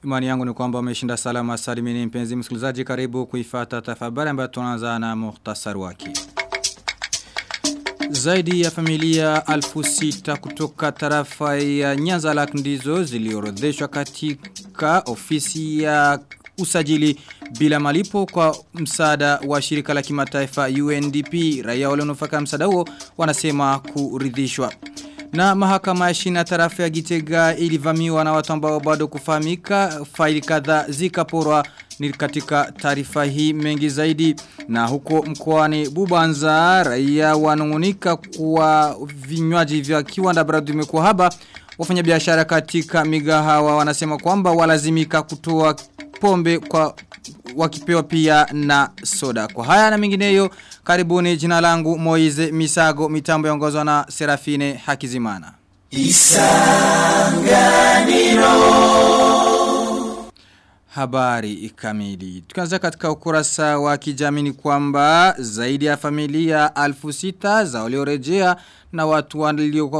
Matumani yangu ni kwamba umeshinda salama salimini mpenzi msikilizaji karibu kuifata tafabari ambayo tunaanza na muhtasari wake. Zaidi ya familia alfu kutoka tarafa ya Nyanza Lak ndizo ziliorodheshwa katika ofisi ya usajili bila malipo kwa msaada wa shirika la kimataifa UNDP. Raia walionufaika msaada huo wanasema kuridhishwa. Na mahakama ya shina tarafa ya Gitega ilivamiwa na watu ambao bado kufahamika. Faili kadhaa zikaporwa ni katika taarifa hii mengi zaidi. Na huko mkoani Bubanza raia wanungunika kuwa vinywaji vya kiwanda baradu imekuwa haba wafanyabiashara katika migahawa wanasema kwamba walazimika kutoa pombe kwa wakipewa pia na soda. Kwa haya na mingineyo, karibuni jina langu Moize Misago mitambo yaongozwa na Serafine Hakizimana. Isanganiro Habari ikamili. Tukianza katika ukurasa wa kijamii kwamba zaidi ya familia alfu sita za waliorejea na watu walio,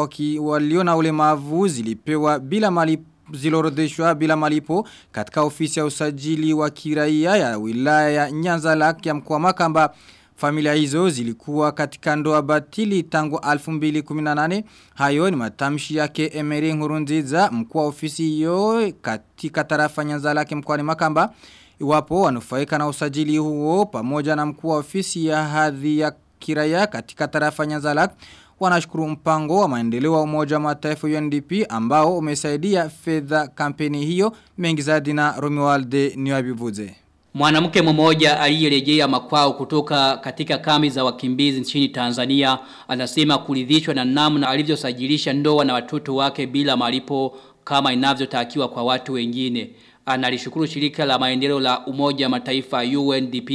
walio na ulemavu zilipewa bila malipo zilorodheshwa bila malipo katika ofisi ya usajili wa kiraia ya wilaya ya Nyanza Lake ya mkoa Makamba. Familia hizo zilikuwa katika ndoa batili tangu 2018. Hayo ni matamshi yake Emery Nkurunziza mkuu ofisi hiyo katika tarafa Nyanza Lake mkoani Makamba. Iwapo wanufaika na usajili huo pamoja na mkuu ofisi ya hadhi ya kiraia katika tarafa Nyanza Lak wanashukuru mpango wa maendeleo wa umoja wa mataifa UNDP ambao umesaidia fedha kampeni hiyo mengi zaidi na Romualde Niwabivuze. Mwanamke mmoja aliyerejea makwao kutoka katika kambi za wakimbizi nchini Tanzania anasema kuridhishwa na namna alivyosajilisha ndoa na watoto wake bila malipo kama inavyotakiwa kwa watu wengine. Analishukuru shirika la maendeleo la Umoja Mataifa UNDP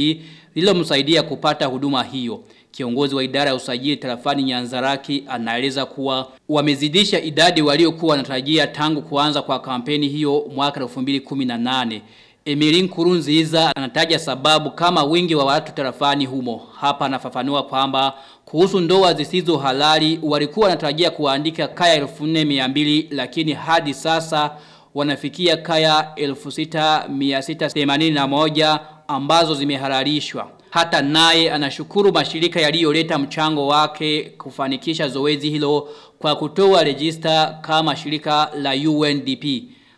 lililomsaidia kupata huduma hiyo. Kiongozi wa idara ya usajili tarafani Nyanzaraki anaeleza kuwa wamezidisha idadi waliokuwa wanatarajia tangu kuanza kwa kampeni hiyo mwaka 2018. Emirin Kurunziza anataja sababu kama wingi wa watu tarafani humo. Hapa anafafanua kwamba kuhusu ndoa zisizo halali walikuwa wanatarajia kuandika kaya 1400 lakini hadi sasa wanafikia kaya 6681 ambazo zimehalalishwa. Hata naye anashukuru mashirika yaliyoleta mchango wake kufanikisha zoezi hilo kwa kutoa rejista kama shirika la UNDP.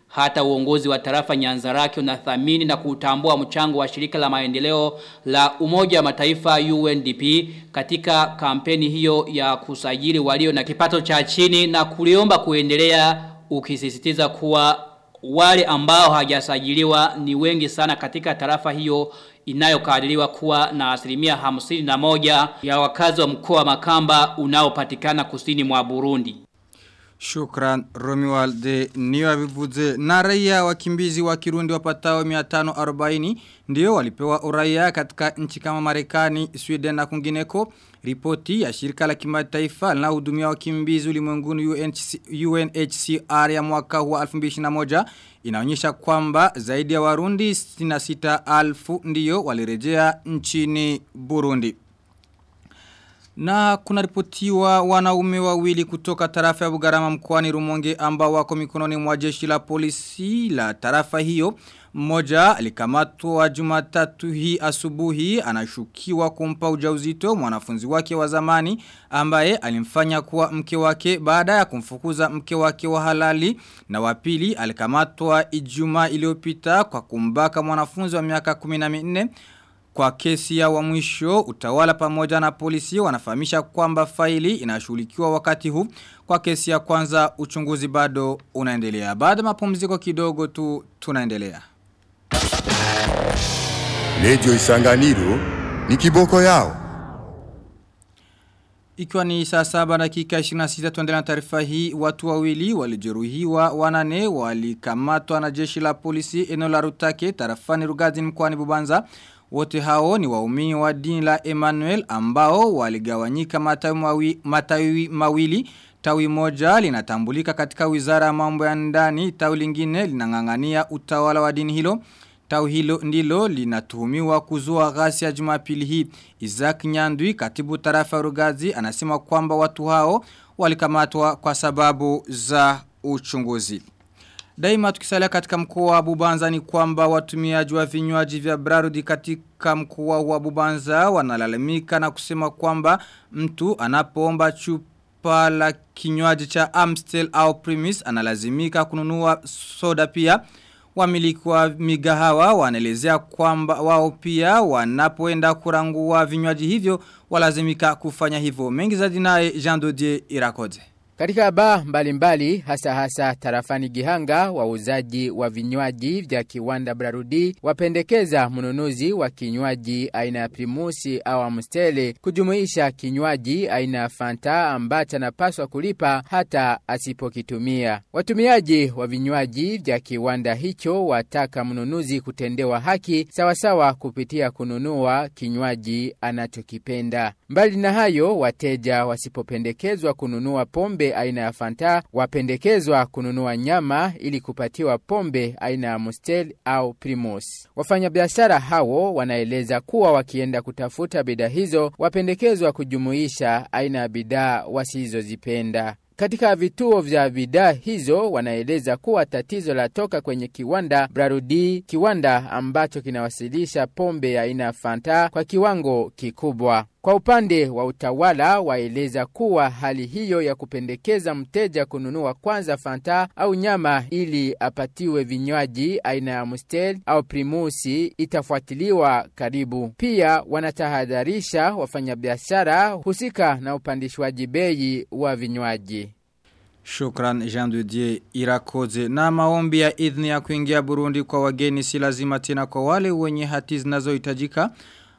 Hata uongozi wa tarafa Nyanzaraki unathamini na kutambua mchango wa shirika la maendeleo la Umoja wa Mataifa UNDP katika kampeni hiyo ya kusajili walio na kipato cha chini na kuliomba kuendelea ukisisitiza kuwa wale ambao hajasajiliwa ni wengi sana katika tarafa hiyo inayokadiriwa kuwa na asilimia hamsini na moja ya wakazi wa mkoa Makamba unaopatikana kusini mwa Burundi. Shukran Romualde niwa vivuze na raia wakimbizi wa Kirundi wapatao 540 ndio walipewa uraia katika nchi kama Marekani, Sweden na kungineko. Ripoti ya shirika la kimataifa linlohudumia wakimbizi ulimwenguni UNHCR ya mwaka wa 2021 inaonyesha kwamba zaidi ya Warundi 66,000 ndio walirejea nchini Burundi. Na kuna ripotiwa wanaume wawili kutoka tarafa ya Bugarama mkoani Rumonge ambao wako mikononi mwa jeshi la polisi la tarafa hiyo. Mmoja alikamatwa Jumatatu hii asubuhi anashukiwa kumpa ujauzito mwanafunzi wake wa zamani ambaye alimfanya kuwa mke wake baada ya kumfukuza mke wake wa halali na wa pili alikamatwa Ijumaa iliyopita kwa kumbaka mwanafunzi wa miaka 14 kwa kesi ya wa mwisho, utawala pamoja na polisi wanafahamisha kwamba faili inashughulikiwa wakati huu. Kwa kesi ya kwanza uchunguzi bado unaendelea. Baada mapumziko kidogo tu tunaendelea. Lejo Isanganiro ni kiboko yao. Ikiwa ni saa saba dakika 26 tuendelea na taarifa hii watu wawili walijeruhiwa wanane walikamatwa na jeshi la polisi eno la Rutake tarafani Rugazi mkoani Bubanza wote hao ni waumini wa dini la Emmanuel ambao waligawanyika matawi, matawi mawili. Tawi moja linatambulika katika wizara ya mambo ya ndani, tawi lingine linangangania utawala wa dini hilo. Tawi hilo ndilo linatuhumiwa kuzua ghasi ya Jumapili hii. Isaac Nyandwi, katibu tarafa Rugazi, anasema kwamba watu hao walikamatwa kwa sababu za uchunguzi. Daima tukisalia katika mkoa wa Bubanza ni kwamba watumiaji wa vinywaji vya Brarudi katika mkoa wa Bubanza wanalalamika na kusema kwamba mtu anapoomba chupa la kinywaji cha Amstel au Primus analazimika kununua soda pia. Wamiliki wa migahawa wanaelezea kwamba wao pia wanapoenda kurangua vinywaji hivyo walazimika kufanya hivyo. Mengi zaidi naye Jean Dodier Irakoze. Katika baa mbalimbali hasa hasa tarafani Gihanga wauzaji wa vinywaji vya kiwanda Brarudi wapendekeza mnunuzi wa kinywaji aina ya Primusi au Amstele kujumuisha kinywaji aina ya Fanta ambacho anapaswa kulipa hata asipokitumia. Watumiaji wa vinywaji vya kiwanda hicho wataka mnunuzi kutendewa haki sawasawa kupitia kununua kinywaji anachokipenda. Mbali na hayo wateja wasipopendekezwa kununua pombe aina ya Fanta wapendekezwa kununua nyama ili kupatiwa pombe aina ya Mostel au Primus. Wafanyabiashara hao wanaeleza kuwa wakienda kutafuta bidhaa hizo wapendekezwa kujumuisha aina ya bidhaa wasizozipenda. Katika vituo vya bidhaa hizo wanaeleza kuwa tatizo la toka kwenye kiwanda Brarudi, kiwanda ambacho kinawasilisha pombe ya aina ya Fanta kwa kiwango kikubwa. Kwa upande wa utawala waeleza kuwa hali hiyo ya kupendekeza mteja kununua kwanza Fanta au nyama ili apatiwe vinywaji aina ya Mustel au Primusi itafuatiliwa karibu. Pia wanatahadharisha wafanyabiashara husika na upandishwaji bei wa vinywaji. Shukran Jean de Irakoze. Na maombi ya idhni ya kuingia Burundi kwa wageni si lazima tena kwa wale wenye hati zinazohitajika.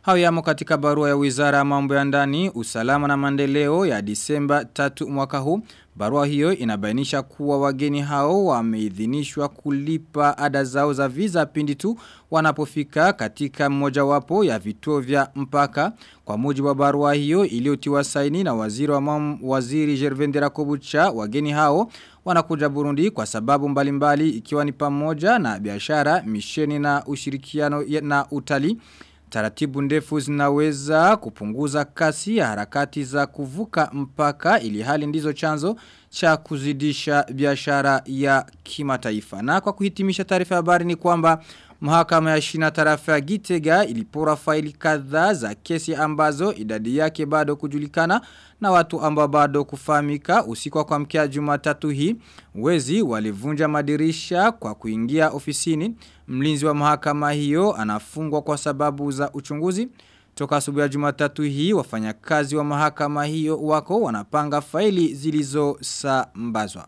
Hao yamo katika barua ya wizara ya mambo ya ndani, usalama na maendeleo ya Disemba 3 mwaka huu. Barua hiyo inabainisha kuwa wageni hao wameidhinishwa kulipa ada zao za visa pindi tu wanapofika katika mmojawapo ya vituo vya mpaka. Kwa mujibu wa barua hiyo iliyotiwa saini na waziri wa mam, waziri Jervendera Kobucha, wageni hao wanakuja Burundi kwa sababu mbalimbali mbali, ikiwa ni pamoja na biashara, misheni na ushirikiano na utalii. Taratibu ndefu zinaweza kupunguza kasi ya harakati za kuvuka mpaka ili hali ndizo chanzo cha kuzidisha biashara ya kimataifa. Na kwa kuhitimisha taarifa ya habari ni kwamba Mahakama ya shina tarafa ya Gitega ilipora faili kadhaa za kesi ambazo idadi yake bado kujulikana na watu ambao bado kufahamika. Usiku wa kuamkia Jumatatu hii wezi walivunja madirisha kwa kuingia ofisini. Mlinzi wa mahakama hiyo anafungwa kwa sababu za uchunguzi. Toka asubuhi ya Jumatatu hii wafanyakazi wa mahakama hiyo wako wanapanga faili zilizosambazwa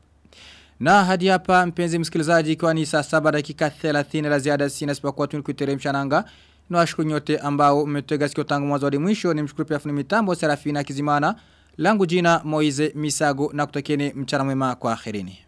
na hadi hapa mpenzi msikilizaji ikiwa ni saa saba dakika 30 la ziada sina sipakuwa tunikuteremsha nanga. Nawashukuru nyote ambao mmetega sikio tangu mwanzo hadi mwisho ni mshukuru pia fundi mitambo Serafina Kizimana. Langu jina Moize Misago na kutakeni mchana mwema kwa akhirini.